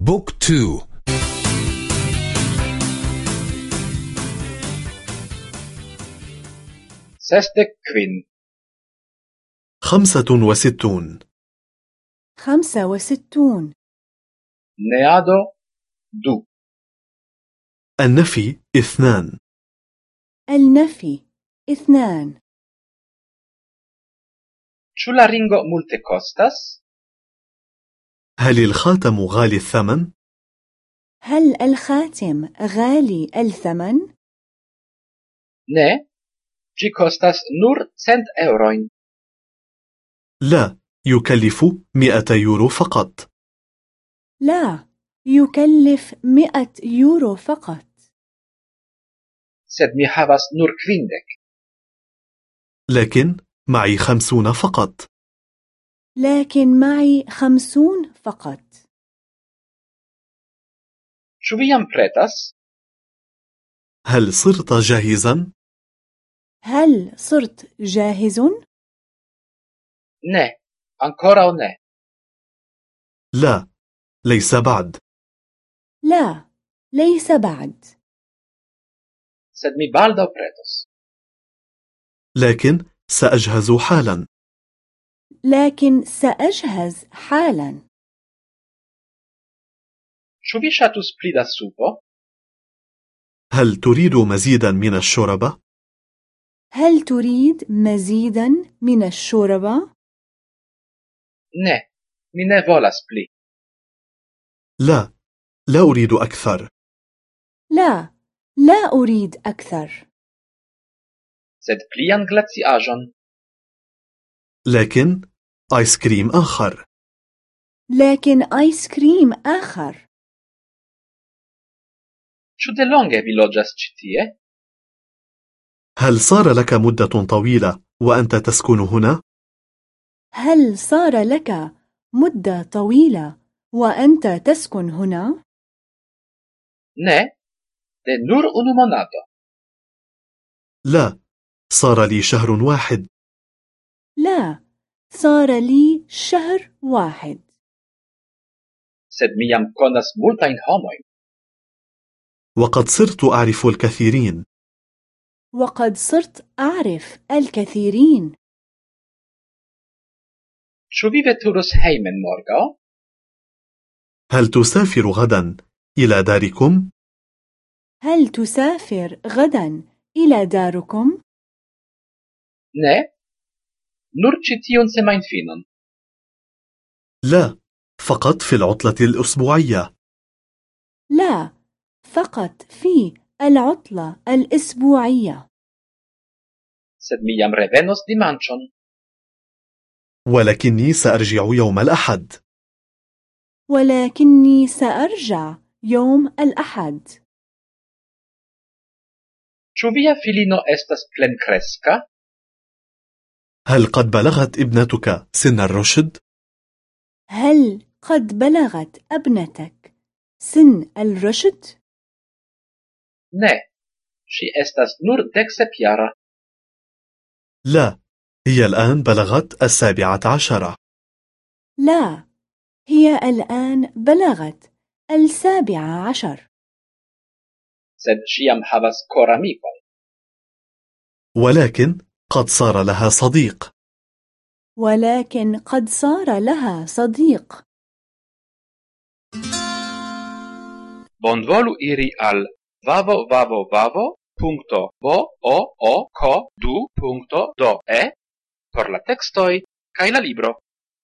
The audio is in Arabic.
Book two. Sesdek kvin. خمسة وستون. خمسة وستون. Neado du. النفي اثنان. النفي اثنان. Ĉu la ringo multekostas? هل الخاتم غالي الثمن؟ هل الخاتم غالي الثمن؟ Ne. Ĝi kostas nur cent eŭrojn لا. يكلف مئة يورو فقط. لا. يكلف مئة يورو فقط. Sed mi havas nur kvindek لكن معي خمسون فقط. لكن معي خمسون فقط Ĉu vi jam pretas? هل صرت جاهزا؟ هل صرت جاهز؟ Ne ankoraŭ ne لا ليس بعد لا ليس بعد Sed mi baldaŭ pretos لكن سأجهز حالا لكن سأجهز حالا شو شاتوس بلي دا سوبو؟ هل تريد مزيدا من الشوربة؟ هل تريد مزيدا من الشوربة؟ نه مي نه volas بلي لا لا أريد أكثر لا لا أريد أكثر سد بليان glaciaĵon لكن آيس كريم آخر لكن آيس كريم آخر شو de longe vi loĝas ĉi tie? هل صار لك مدة طويلة وأنت تسكن هنا؟ هل صار لك مدة طويلة وأنت تسكن هنا؟ De nur unu monato. لا صار لي شهر واحد لا صار لي شهر واحد Sed mi jam konas multajn homojn. وقد صرت أعرف الكثيرين وقد صرت أعرف الكثيرين Ĉu vi veturos hejmen morgaŭ? هل تسافر غدا إلى داركم؟ هل تسافر غدا إلى داركم؟ Ne, nur ĉi tiun semajnfinon. لا فقط في العطلة الأسبوعية لا فقط في العطلة الأسبوعية Sed mi jam revenos dimanĉon. ولكني سأرجع يوم الأحد ولكني سأرجع يوم الأحد Ĉu via filino estas plenkreska? هل قد بلغت ابنتك سن الرشد؟ هل قد بلغت ابنتك سن الرشد؟ Ne, ŝi estas nur deksepjara. لا هي الآن بلغت السابعة عشرة لا هي الآن بلغت السابعة عشر Sed ŝi jam havas koramikon. ولكن قد صار لها صديق. ولكن قد صار لها صديق. بونفولو إيري آل فافو فافو فافو punto bo o o ko du punto do e per la textoi kai la libro.